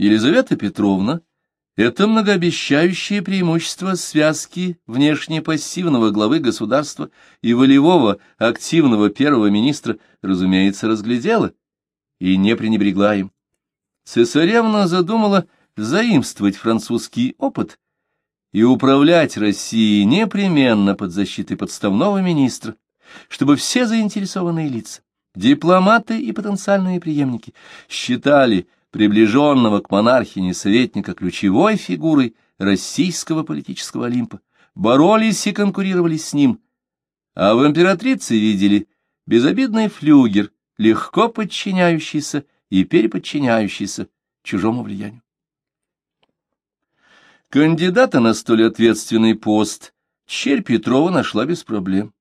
Елизавета Петровна — это многообещающее преимущество связки внешне-пассивного главы государства и волевого активного первого министра, разумеется, разглядела и не пренебрегла им. Цесаревна задумала заимствовать французский опыт и управлять Россией непременно под защитой подставного министра, чтобы все заинтересованные лица, дипломаты и потенциальные преемники, считали приближенного к монархине советника ключевой фигурой российского политического Олимпа, боролись и конкурировали с ним, а в императрице видели безобидный флюгер, легко подчиняющийся и переподчиняющийся чужому влиянию. Кандидата на столь ответственный пост Черь Петрова нашла без проблем.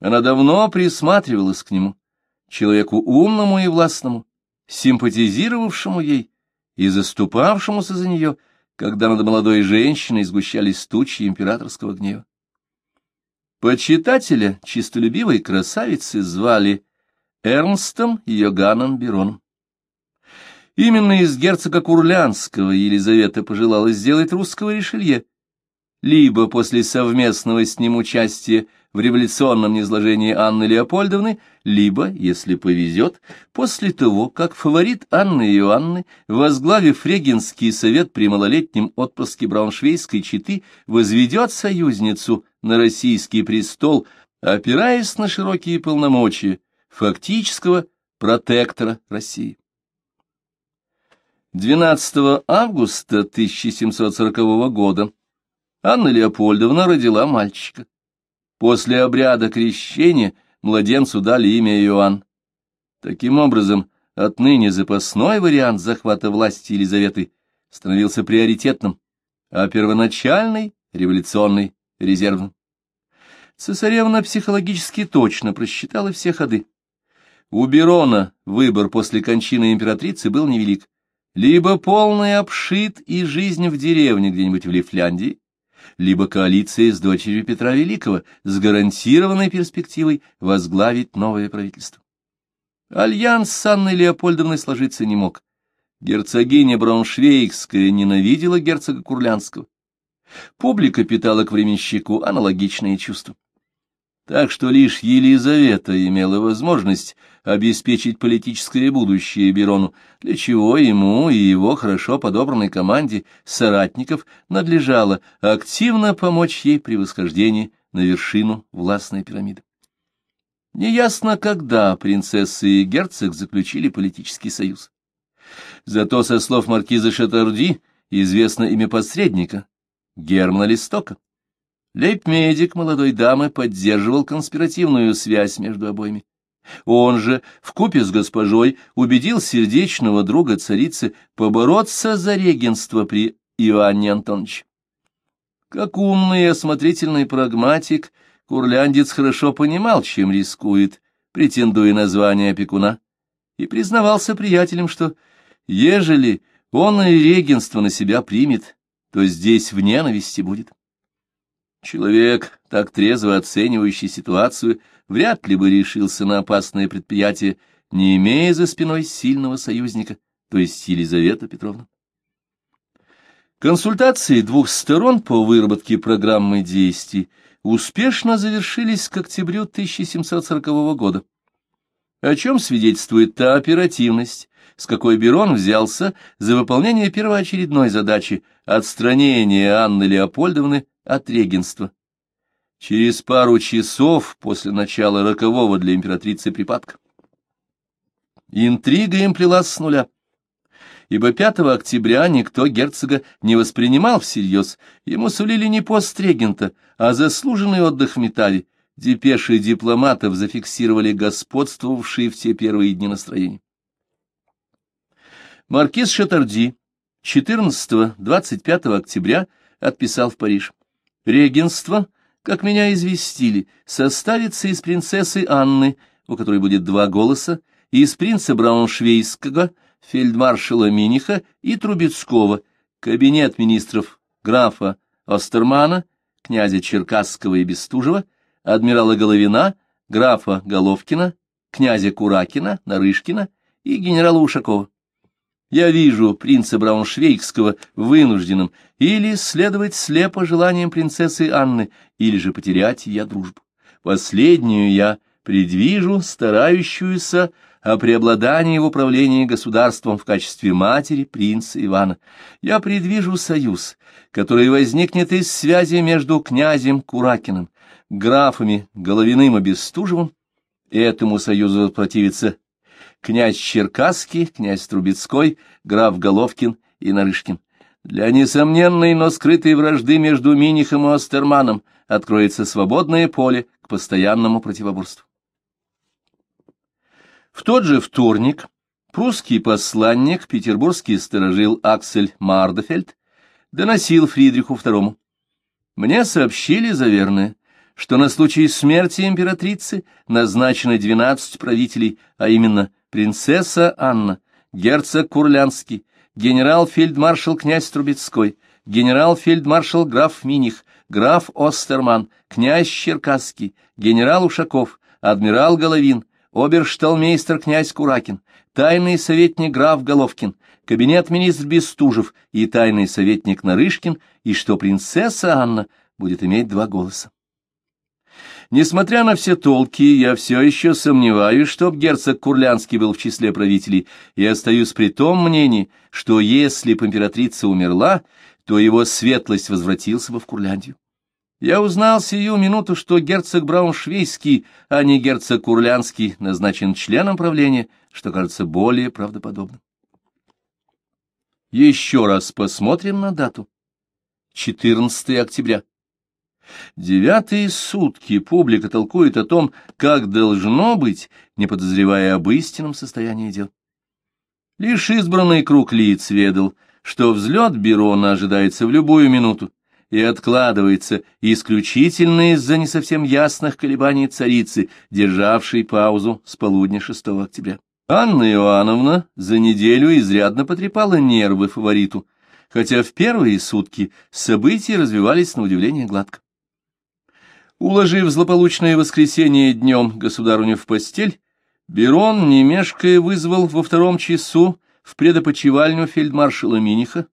Она давно присматривалась к нему, человеку умному и властному, симпатизировавшему ей и заступавшемуся за нее, когда над молодой женщиной сгущались тучи императорского гнева. Почитателя чистолюбивой красавицы звали Эрнстом Йоганном Бероном. Именно из герцога Курлянского Елизавета пожелала сделать русского Ришелье, либо после совместного с ним участия в революционном низложении Анны Леопольдовны, либо, если повезет, после того, как фаворит Анны Иоанны, возглавив регенский совет при малолетнем отпрыске Брауншвейской четы, возведет союзницу на российский престол, опираясь на широкие полномочия фактического протектора России. 12 августа 1740 года Анна Леопольдовна родила мальчика. После обряда крещения младенцу дали имя Иоанн. Таким образом, отныне запасной вариант захвата власти Елизаветы становился приоритетным, а первоначальный — революционный, резервным. Цесаревна психологически точно просчитала все ходы. У Бирона выбор после кончины императрицы был невелик либо полный абшид и жизнь в деревне где-нибудь в Лифляндии, либо коалиция с дочерью Петра Великого с гарантированной перспективой возглавить новое правительство. Альянс с Анной Леопольдовной сложиться не мог. Герцогиня Брауншвейгская ненавидела герцога Курлянского. Публика питала к временщику аналогичные чувства. Так что лишь Елизавета имела возможность обеспечить политическое будущее Берону, для чего ему и его хорошо подобранной команде соратников надлежало активно помочь ей при восхождении на вершину властной пирамиды. Неясно, когда принцесса и герцог заключили политический союз. Зато, со слов маркиза Шатарди, известно имя посредника — Германа Листока. Лейб-медик молодой дамы поддерживал конспиративную связь между обоими. Он же, вкупе с госпожой, убедил сердечного друга царицы побороться за регенство при Иоанне Антоновиче. Как умный и осмотрительный прагматик, курляндец хорошо понимал, чем рискует, претендуя на звание опекуна, и признавался приятелям, что, ежели он и регенство на себя примет, то здесь в ненависти будет. Человек, так трезво оценивающий ситуацию, вряд ли бы решился на опасное предприятие, не имея за спиной сильного союзника, то есть Елизавету Петровну. Консультации двух сторон по выработке программы действий успешно завершились к октябрю 1740 года, о чем свидетельствует та оперативность, с какой Берон взялся за выполнение первоочередной задачи отстранения Анны Леопольдовны от регенства. Через пару часов после начала рокового для императрицы припадка. Интрига им плелась с нуля, ибо 5 октября никто герцога не воспринимал всерьез, ему сулили не пост регента, а заслуженный отдых в металле. Депеши дипломатов зафиксировали господствовавшие в те первые дни настроения. Маркиз Шатарди 14-25 октября отписал в Париж. Регенство, как меня известили, составится из принцессы Анны, у которой будет два голоса, и из принца Брауншвейского, фельдмаршала Миниха и Трубецкого, кабинет министров графа Остермана, князя Черкасского и Бестужева, адмирала Головина, графа Головкина, князя Куракина, Нарышкина и генерала Ушакова. Я вижу принца Брауншвейгского вынужденным или следовать слепо желаниям принцессы Анны, или же потерять я дружбу. Последнюю я предвижу старающуюся о преобладании в управлении государством в качестве матери принца Ивана. Я предвижу союз, который возникнет из связи между князем Куракиным, графами Головиным и Бестужевым. Этому союзу противится князь Черкасский, князь Трубецкой, граф Головкин и Нарышкин. Для несомненной, но скрытой вражды между Минихом и Остерманом откроется свободное поле к постоянному противоборству. В тот же вторник прусский посланник, петербургский сторожил Аксель Мардефельд, доносил Фридриху II. Мне сообщили, заверное, что на случай смерти императрицы назначено двенадцать правителей, а именно принцесса Анна, герцог Курлянский, генерал-фельдмаршал князь Трубецкой, генерал-фельдмаршал граф Миних, граф Остерман, князь Черкасский, генерал Ушаков, адмирал Головин, обершталмейстер князь Куракин, тайный советник граф Головкин, кабинет министр Бестужев и тайный советник Нарышкин, и что принцесса Анна будет иметь два голоса. Несмотря на все толки, я все еще сомневаюсь, чтоб герцог Курлянский был в числе правителей, и остаюсь при том мнении, что если б императрица умерла, то его светлость возвратился бы в Курляндию. Я узнал сию минуту, что герцог Брауншвейский, а не герцог Курлянский, назначен членом правления, что кажется более правдоподобным. Еще раз посмотрим на дату. 14 октября. Девятые сутки публика толкует о том, как должно быть, не подозревая об истинном состоянии дел. Лишь избранный круг лиц ведал, что взлет Берона ожидается в любую минуту и откладывается исключительно из-за не совсем ясных колебаний царицы, державшей паузу с полудня 6 октября. Анна Иоанновна за неделю изрядно потрепала нервы фавориту, хотя в первые сутки события развивались на удивление гладко. Уложив злополучное воскресенье днем государыню в постель, Берон, не мешкая, вызвал во втором часу в предопочивальню фельдмаршала Миниха,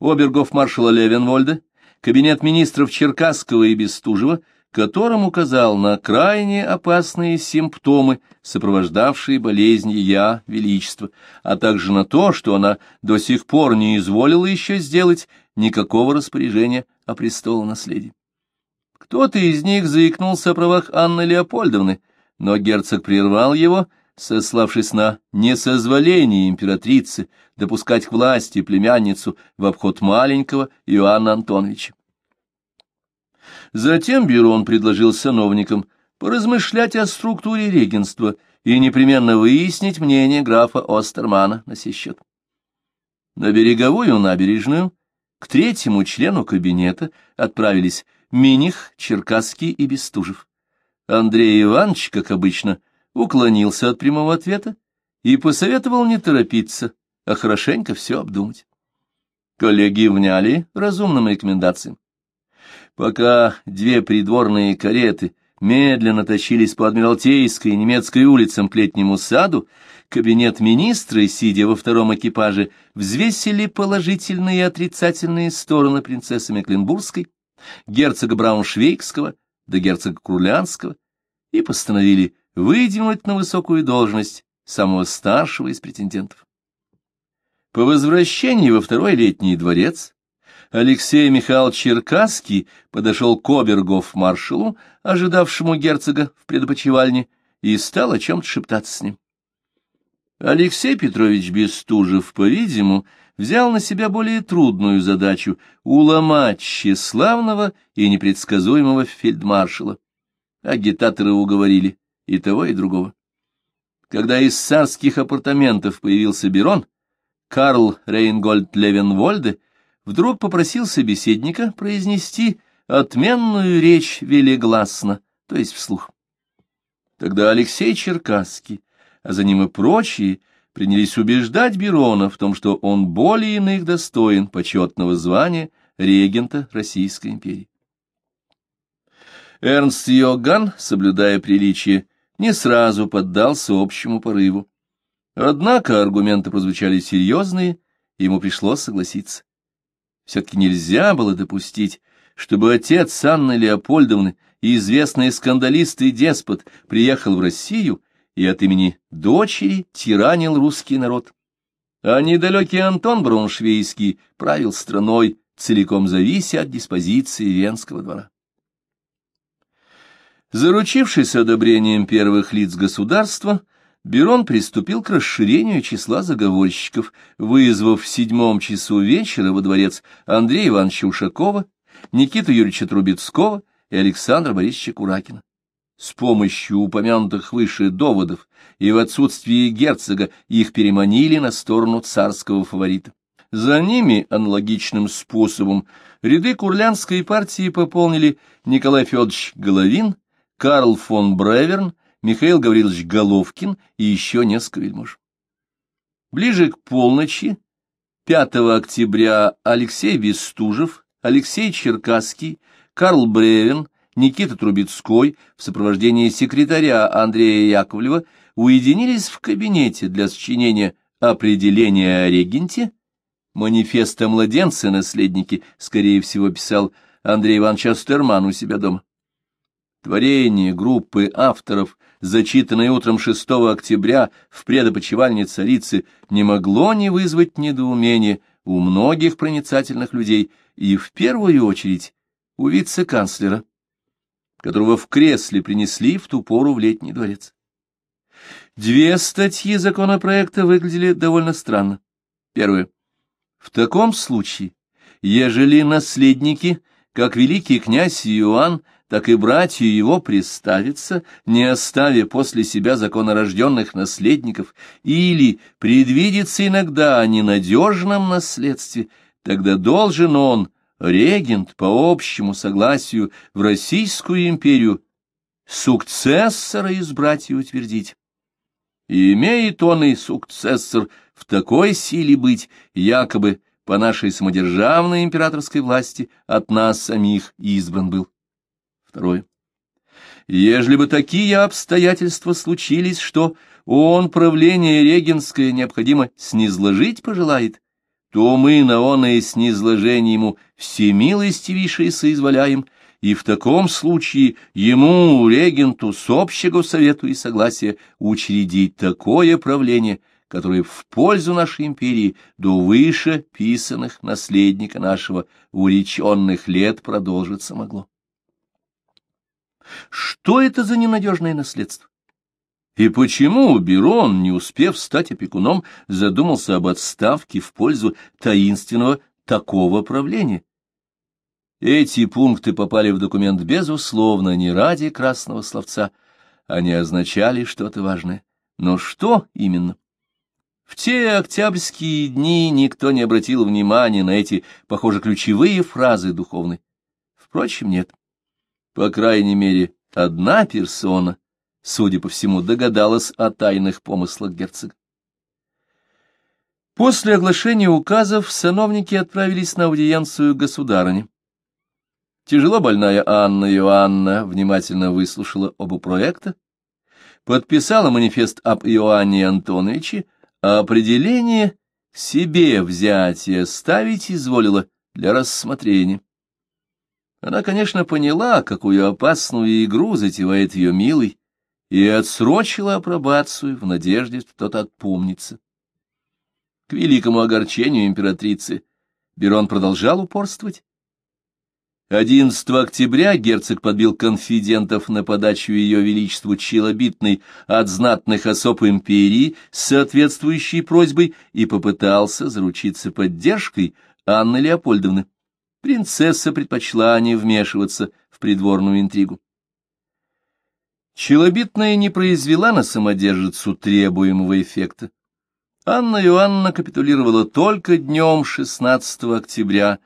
обергов-маршала Левенвольда, кабинет министров Черкасского и Бестужева, которым указал на крайне опасные симптомы, сопровождавшие болезнь Я Величества, а также на то, что она до сих пор не изволила еще сделать никакого распоряжения о престолонаследии. Кто-то из них заикнулся о правах Анны Леопольдовны, но герцог прервал его, сославшись на несозволение императрицы допускать к власти племянницу в обход маленького Иоанна Антоновича. Затем Берон предложил сановникам поразмышлять о структуре регенства и непременно выяснить мнение графа Остермана на сей счет. На береговую набережную к третьему члену кабинета отправились Миних, Черкасский и Бестужев. Андрей Иванович, как обычно, уклонился от прямого ответа и посоветовал не торопиться, а хорошенько все обдумать. Коллеги вняли разумным рекомендациям. Пока две придворные кареты медленно тащились по Адмиралтейской и немецкой улицам к летнему саду, кабинет министра, сидя во втором экипаже, взвесили положительные и отрицательные стороны принцессы Мекленбургской герцога Брауншвейгского до герцога Курлянского и постановили выдвинуть на высокую должность самого старшего из претендентов. По возвращении во второй летний дворец Алексей Михайлович Черкасский подошел к обергов-маршалу, ожидавшему герцога в предопочивальне, и стал о чем-то шептаться с ним. Алексей Петрович Бестужев, по-видимому, взял на себя более трудную задачу — уломать тщеславного и непредсказуемого фельдмаршала. Агитаторы уговорили и того, и другого. Когда из царских апартаментов появился Берон, Карл Рейнгольд Левенвольде вдруг попросил собеседника произнести отменную речь велегласно, то есть вслух. Тогда Алексей Черкасский, а за ним и прочие, принялись убеждать Берона в том, что он более иных достоин почетного звания регента Российской империи. Эрнст Йоган, соблюдая приличие, не сразу поддался общему порыву. Однако аргументы прозвучали серьезные ему пришлось согласиться. Все-таки нельзя было допустить, чтобы отец Анны Леопольдовны, известный скандалист и деспот, приехал в Россию и от имени дочери тиранил русский народ. А недалекий Антон Брауншвейский правил страной, целиком завися от диспозиции Венского двора. Заручившись одобрением первых лиц государства, Берон приступил к расширению числа заговорщиков, вызвав в седьмом часу вечера во дворец Андрея Ивановича Ушакова, Никиту Юрьевича Трубецкого и Александра Борисовича Куракина. С помощью упомянутых выше доводов и в отсутствии герцога их переманили на сторону царского фаворита. За ними аналогичным способом ряды курлянской партии пополнили Николай Федорович Головин, Карл фон Бреверн, Михаил Гаврилович Головкин и еще несколько вельмож. Ближе к полночи, 5 октября, Алексей Бестужев, Алексей Черкасский, Карл Бревен, Никита Трубецкой в сопровождении секретаря Андрея Яковлева уединились в кабинете для сочинения определения о регенте, манифеста младенца-наследники, скорее всего, писал Андрей Иванович Астерман у себя дома. Творение группы авторов, зачитанное утром 6 октября в предопочивальне царицы, не могло не вызвать недоумения у многих проницательных людей и, в первую очередь, у вице-канцлера, которого в кресле принесли в ту пору в летний дворец. Две статьи законопроекта выглядели довольно странно. Первое. В таком случае, ежели наследники, как великий князь Иоанн, так и братья его приставятся, не оставя после себя законорожденных наследников, или предвидится иногда о ненадежном наследстве, тогда должен он, регент, по общему согласию в Российскую империю, сукцессора избрать и утвердить. И имеет он и сукцессор в такой силе быть, якобы по нашей самодержавной императорской власти от нас самих избран был. Второе. Ежели бы такие обстоятельства случились, что он правление регенское необходимо снизложить пожелает, то мы на оное снизложение ему всемилостивейшее соизволяем, и в таком случае ему, регенту, с общего совету и согласия учредить такое правление, которое в пользу нашей империи до выше писанных наследника нашего уреченных лет продолжиться могло. Что это за ненадежное наследство? И почему Берон, не успев стать опекуном, задумался об отставке в пользу таинственного такого правления? Эти пункты попали в документ безусловно не ради красного словца, они означали что-то важное. Но что именно? В те октябрьские дни никто не обратил внимания на эти, похоже, ключевые фразы духовной. Впрочем, нет. По крайней мере, одна персона, судя по всему, догадалась о тайных помыслах герцога. После оглашения указов сановники отправились на аудиенцию государыне. Тяжело больная Анна Иоанна внимательно выслушала оба проекта, подписала манифест об Иоанне Антоновиче, а определение себе взятие ставить изволила для рассмотрения. Она, конечно, поняла, какую опасную игру затевает ее милый, и отсрочила апробацию в надежде, что тот отпомнится. К великому огорчению императрицы Берон продолжал упорствовать. 11 октября герцог подбил конфидентов на подачу ее величеству челобитной от знатных особ империи с соответствующей просьбой и попытался заручиться поддержкой Анны Леопольдовны принцесса предпочла не вмешиваться в придворную интригу. Челобитная не произвела на самодержицу требуемого эффекта. Анна Иоанна капитулировала только днем 16 октября,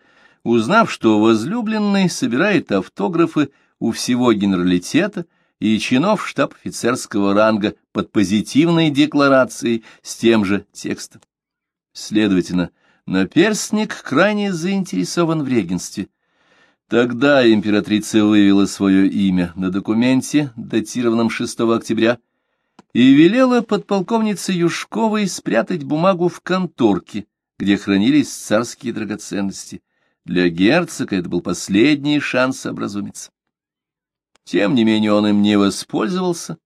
узнав, что возлюбленный собирает автографы у всего генералитета и чинов штаб-офицерского ранга под позитивной декларацией с тем же текстом. Следовательно, Наперстник крайне заинтересован в регенстве. Тогда императрица вывела свое имя на документе, датированном 6 октября, и велела подполковнице Юшковой спрятать бумагу в конторке, где хранились царские драгоценности. Для герцога это был последний шанс образумиться. Тем не менее он им не воспользовался,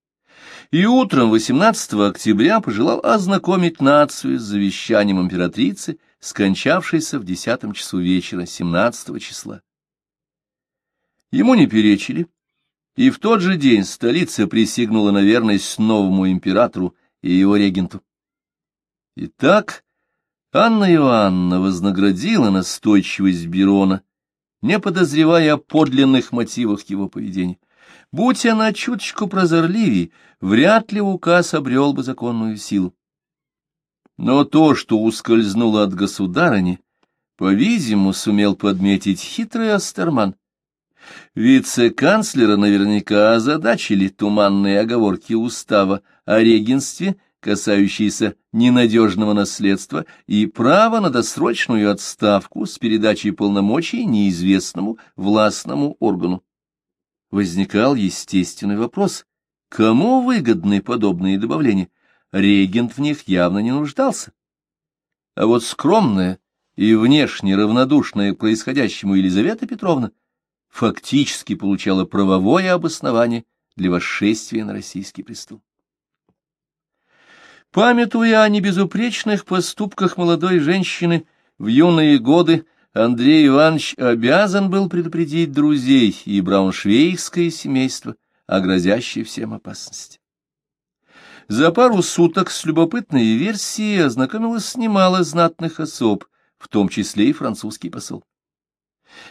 и утром 18 октября пожелал ознакомить нацию с завещанием императрицы, скончавшейся в десятом часу вечера 17 числа. Ему не перечили, и в тот же день столица присягнула на верность новому императору и его регенту. Итак, Анна Иоанна вознаградила настойчивость Берона, не подозревая о подлинных мотивах его поведения. Будь она чуточку прозорливей, вряд ли указ обрел бы законную силу. Но то, что ускользнуло от государыни, по-видимому, сумел подметить хитрый Астерман. Вице-канцлера наверняка озадачили туманные оговорки устава о регенстве, касающиеся ненадежного наследства и права на досрочную отставку с передачей полномочий неизвестному властному органу. Возникал естественный вопрос, кому выгодны подобные добавления? Регент в них явно не нуждался. А вот скромная и внешне равнодушная к происходящему Елизавета Петровна фактически получала правовое обоснование для восшествия на российский престол. Памятуя о небезупречных поступках молодой женщины в юные годы, Андрей Иванович обязан был предупредить друзей и брауншвейгское семейство о грозящей всем опасности. За пару суток с любопытной версией ознакомилось немало знатных особ, в том числе и французский посол.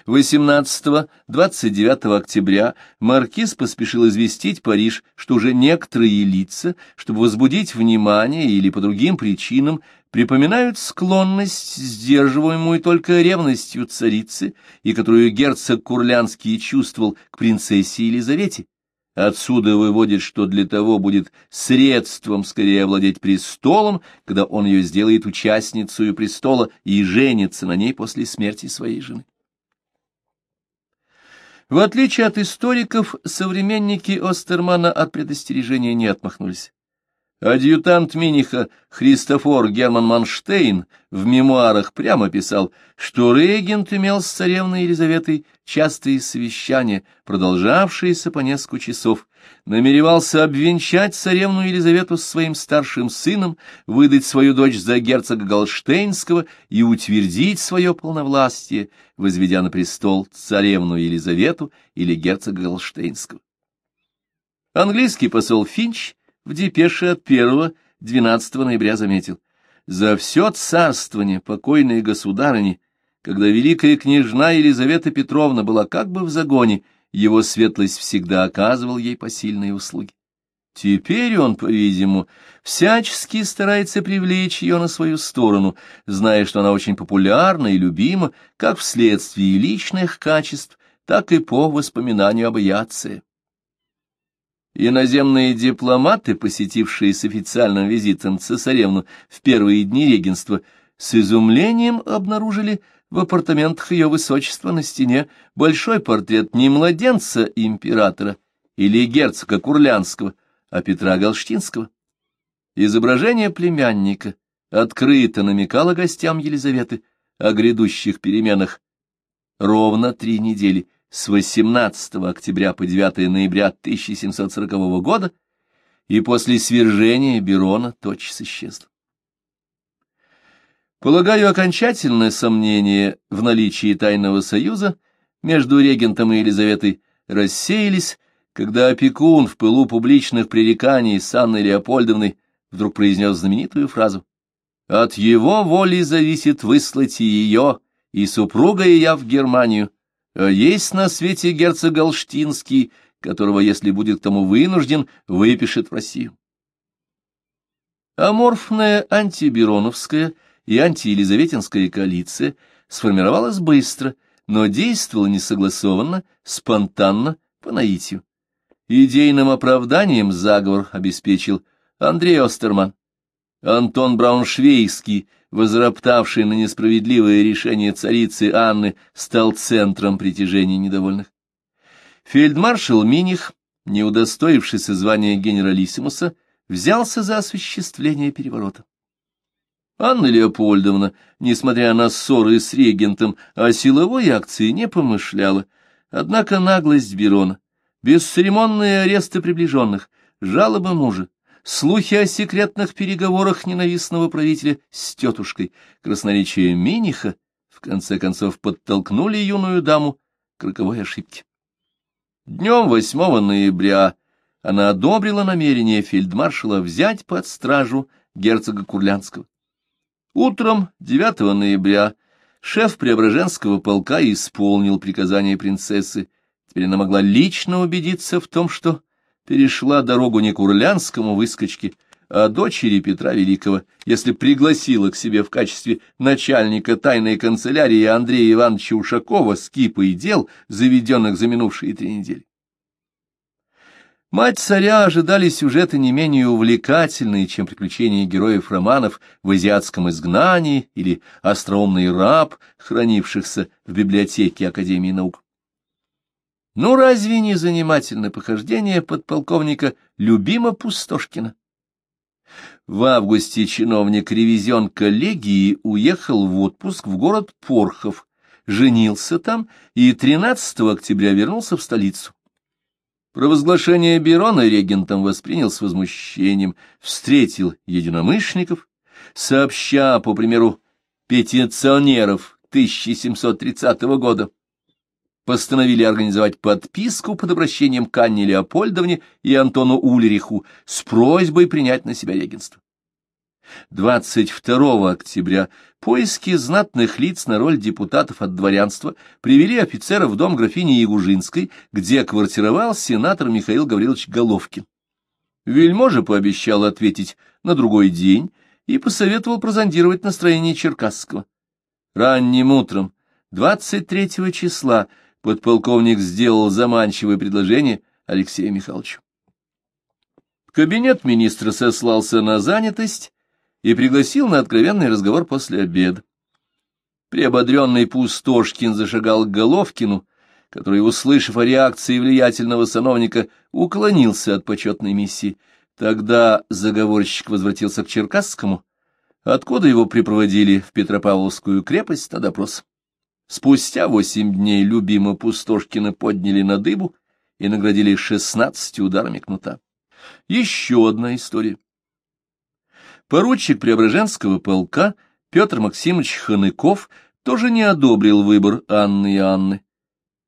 18-29 октября маркиз поспешил известить Париж, что уже некоторые лица, чтобы возбудить внимание или по другим причинам, припоминают склонность, сдерживаемую только ревностью царицы, и которую герцог Курлянский чувствовал к принцессе Елизавете. Отсюда выводит, что для того будет средством скорее овладеть престолом, когда он ее сделает участницей престола и женится на ней после смерти своей жены. В отличие от историков, современники Остермана от предостережения не отмахнулись. Адъютант Миниха Христофор Герман Манштейн в мемуарах прямо писал, что регент имел с царевной Елизаветой частые совещания, продолжавшиеся по несколько часов, намеревался обвенчать царевну Елизавету с своим старшим сыном, выдать свою дочь за герцога Галштейнского и утвердить свое полновластие, возведя на престол царевну Елизавету или герцога Галштейнского. Английский посол Финч в депеше от 1-12 ноября заметил, «За все царствование покойной государыни, когда великая княжна Елизавета Петровна была как бы в загоне, его светлость всегда оказывал ей посильные услуги. Теперь он, по-видимому, всячески старается привлечь ее на свою сторону, зная, что она очень популярна и любима как вследствие личных качеств, так и по воспоминанию об Яце. Иноземные дипломаты, посетившие с официальным визитом цесаревну в первые дни регенства, с изумлением обнаружили в апартаментах ее высочества на стене большой портрет не младенца императора или герцога Курлянского, а Петра Галштинского. Изображение племянника открыто намекало гостям Елизаветы о грядущих переменах ровно три недели с 18 октября по 9 ноября 1740 года и после свержения Берона тотчас исчезла. Полагаю, окончательное сомнение в наличии тайного союза между регентом и Елизаветой рассеялись, когда опекун в пылу публичных пререканий с Анной Леопольдовной вдруг произнес знаменитую фразу «От его воли зависит выслать и ее, и супруга и я в Германию, а есть на свете герцог Галштинский, которого, если будет к тому вынужден, выпишет в Россию. Аморфная антибероновская и антиелизаветинская коалиция сформировалась быстро, но действовала несогласованно, спонтанно, по наитию. Идейным оправданием заговор обеспечил Андрей Остерман. Антон Брауншвейский — возроптавший на несправедливое решение царицы Анны, стал центром притяжения недовольных. Фельдмаршал Миних, не удостоившийся звания генералиссимуса, взялся за осуществление переворота. Анна Леопольдовна, несмотря на ссоры с регентом, о силовой акции не помышляла. Однако наглость Берона, бесцеремонные аресты приближенных, жалоба мужа, слухи о секретных переговорах ненавистного правителя с тетушкой, красноречие Миниха, в конце концов подтолкнули юную даму к роковой ошибке. Днем 8 ноября она одобрила намерение фельдмаршала взять под стражу герцога Курлянского. Утром 9 ноября шеф Преображенского полка исполнил приказание принцессы. Теперь она могла лично убедиться в том, что перешла дорогу не курлянскому выскочке, а дочери Петра Великого, если пригласила к себе в качестве начальника тайной канцелярии Андрея Ивановича Ушакова с кипой дел, заведенных за минувшие три недели. Мать царя ожидали сюжеты не менее увлекательные, чем приключения героев романов в азиатском изгнании или остроумный раб, хранившихся в библиотеке Академии наук. Ну, разве не занимательное похождение подполковника Любима Пустошкина? В августе чиновник-ревизион коллегии уехал в отпуск в город Порхов, женился там и 13 октября вернулся в столицу. Провозглашение Берона регентом воспринял с возмущением, встретил единомышленников, сообща, по примеру петиционеров 1730 года, постановили организовать подписку под обращением к Анне Леопольдовне и Антону Ульриху с просьбой принять на себя регенство. 22 октября поиски знатных лиц на роль депутатов от дворянства привели офицеров в дом графини Ягужинской, где квартировал сенатор Михаил Гаврилович Головкин. Вельможа пообещал ответить на другой день и посоветовал прозондировать настроение Черкасского. Ранним утром 23 числа подполковник сделал заманчивое предложение Алексею Михайловичу. Кабинет министра сослался на занятость, и пригласил на откровенный разговор после обеда. Приободренный Пустошкин зашагал к Головкину, который, услышав о реакции влиятельного сановника, уклонился от почетной миссии. Тогда заговорщик возвратился к Черкасскому, откуда его припроводили в Петропавловскую крепость на допрос. Спустя восемь дней любимо Пустошкина подняли на дыбу и наградили шестнадцатью ударами кнута. Еще одна история. Поручик Преображенского полка Петр Максимович Ханыков тоже не одобрил выбор Анны и Анны.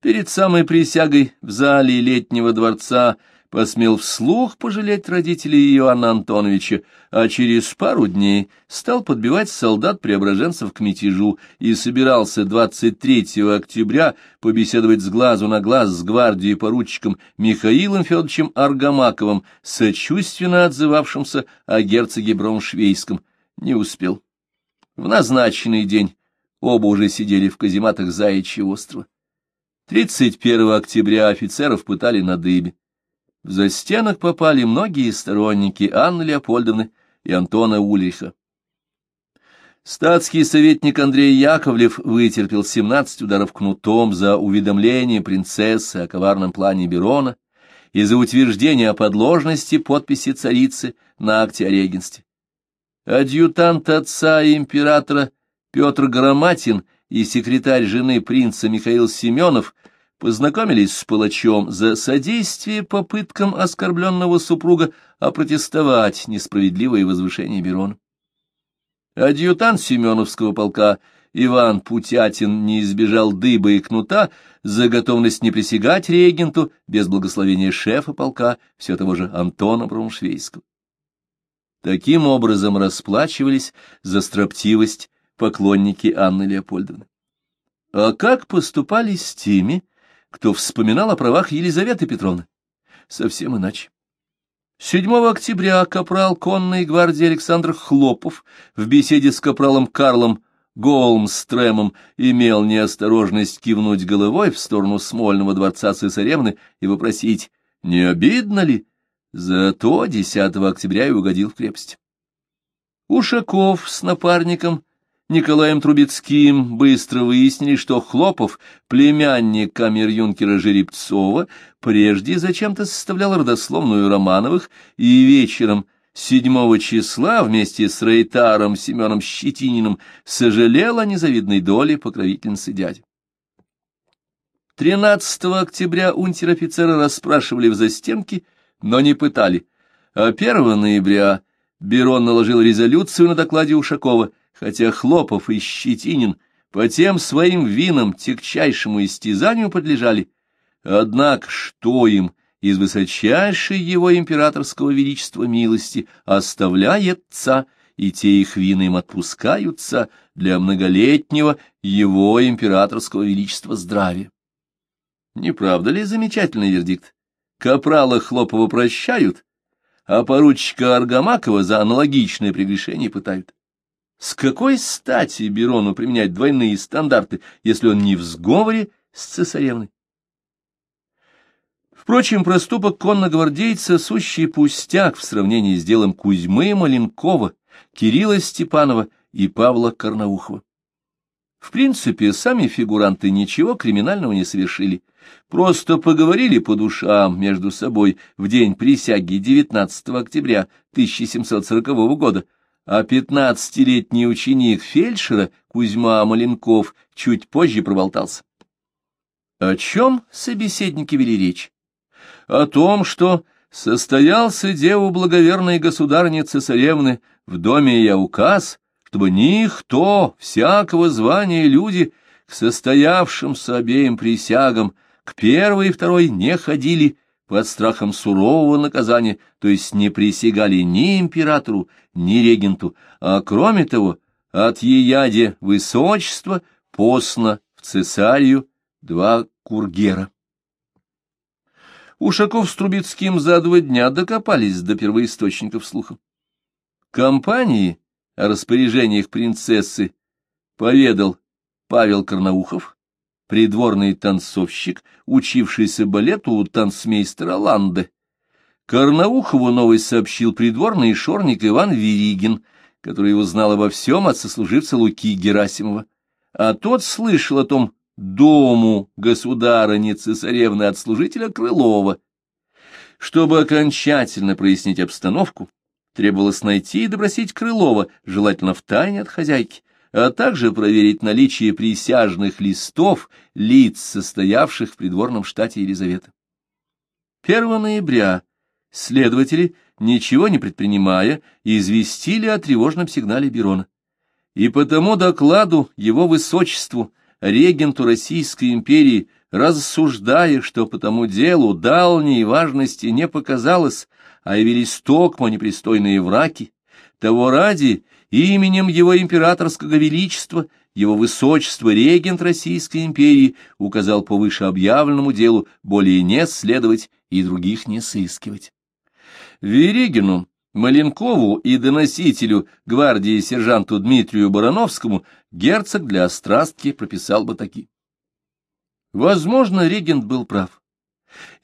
Перед самой присягой в зале летнего дворца посмел вслух пожалеть родителей Иоанна Антоновича, а через пару дней стал подбивать солдат преображенцев к мятежу и собирался 23 октября побеседовать с глазу на глаз с гвардией поручиком Михаилом Федоровичем Аргамаковым, сочувственно отзывавшимся о герцоге Брауншвейском. Не успел. В назначенный день оба уже сидели в казематах Заячьего острова. 31 октября офицеров пытали на дыбе. В застенок попали многие сторонники Анны Леопольдовны и Антона Ульриха. Статский советник Андрей Яковлев вытерпел 17 ударов кнутом за уведомление принцессы о коварном плане Берона и за утверждение о подложности подписи царицы на акте о регенстве. Адъютант отца императора Петр Громатин и секретарь жены принца Михаил Семенов – познакомились с палачом за содействие попыткам оскорбленного супруга опротестовать несправедливое возвышение Берона. Адъютант Семеновского полка Иван Путятин не избежал дыба и кнута за готовность не присягать регенту без благословения шефа полка, все того же Антона Брауншвейского. Таким образом расплачивались за строптивость поклонники Анны Леопольдовны. А как поступали с теми, кто вспоминал о правах Елизаветы Петровны. Совсем иначе. 7 октября капрал конной гвардии Александр Хлопов в беседе с капралом Карлом Голмстремом имел неосторожность кивнуть головой в сторону Смольного дворца цесаревны и вопросить, не обидно ли? Зато 10 октября и угодил в крепость. Ушаков с напарником Николаем Трубецким быстро выяснили, что Хлопов, племянник камер-юнкера Жеребцова, прежде зачем-то составлял родословную Романовых и вечером 7 числа вместе с Рейтаром Семеном Щетининым сожалел о незавидной доле покровительницы дяди. 13 октября унтер-офицера расспрашивали в застенке, но не пытали, а 1 ноября Берон наложил резолюцию на докладе Ушакова, хотя Хлопов и Щетинин по тем своим винам тягчайшему истязанию подлежали. Однако что им из высочайшей его императорского величества милости оставляется, и те их вины им отпускаются для многолетнего его императорского величества здравия. Не правда ли замечательный вердикт? Капрала Хлопова прощают, а поручика Аргамакова за аналогичное прегрешение пытают. С какой стати Берону применять двойные стандарты, если он не в сговоре с цесаревной? Впрочем, проступок конногвардейца — сущий пустяк в сравнении с делом Кузьмы Маленкова, Кирилла Степанова и Павла Карнаухова. В принципе, сами фигуранты ничего криминального не совершили, просто поговорили по душам между собой в день присяги 19 октября 1740 года, а пятнадцатилетний ученик фельдшера Кузьма Маленков чуть позже проболтался. О чем собеседники вели речь? О том, что состоялся деву благоверной государницы цесаревны в доме я указ, чтобы никто, всякого звания люди, к состоявшимся обеим присягам, к первой и второй не ходили под страхом сурового наказания, то есть не присягали ни императору, ни регенту, а кроме того, от еяде высочества постно в цесарию два кургера. Ушаков с Трубецким за два дня докопались до первоисточников слуха. Компании о распоряжениях принцессы поведал Павел Карнаухов, придворный танцовщик, учившийся балету у танцмейстера Ланде. Карнаухову новость сообщил придворный шорник Иван Веригин, который узнал обо всем от сослуживца Луки Герасимова. А тот слышал о том дому государыни царевны от служителя Крылова. Чтобы окончательно прояснить обстановку, требовалось найти и допросить Крылова, желательно в тайне от хозяйки, а также проверить наличие присяжных листов лиц, состоявших в придворном штате Елизаветы. 1 ноября следователи, ничего не предпринимая, известили о тревожном сигнале Берона. И по тому докладу его высочеству – регенту Российской империи, рассуждая, что по тому делу дальней важности не показалось, а явились токмо непристойные враки, того ради именем его императорского величества, его высочество регент Российской империи указал по вышеобъявленному делу более не следовать и других не сыскивать. Верегину Маленкову и доносителю гвардии сержанту Дмитрию Барановскому герцог для острастки прописал бы таки. Возможно, регент был прав.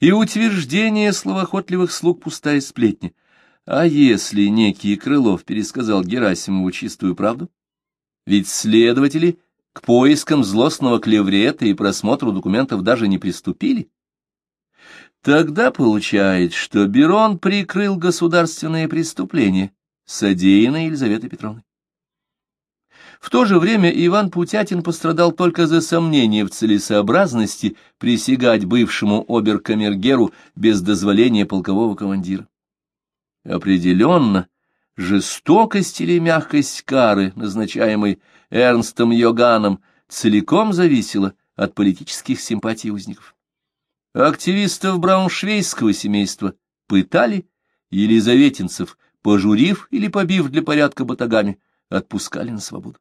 И утверждение словоохотливых слуг пустая сплетня. А если некий Крылов пересказал Герасимову чистую правду? Ведь следователи к поискам злостного клеврета и просмотру документов даже не приступили. Тогда получается, что Берон прикрыл государственные преступления, содеянные Елизаветой Петровной. В то же время Иван Путятин пострадал только за сомнение в целесообразности присягать бывшему оберкамергеру без дозволения полкового командира. Определенно, жестокость или мягкость кары, назначаемой Эрнстом Йоганом, целиком зависела от политических симпатий узников. Активистов брауншвейского семейства пытали, елизаветинцев, пожурив или побив для порядка батагами, отпускали на свободу.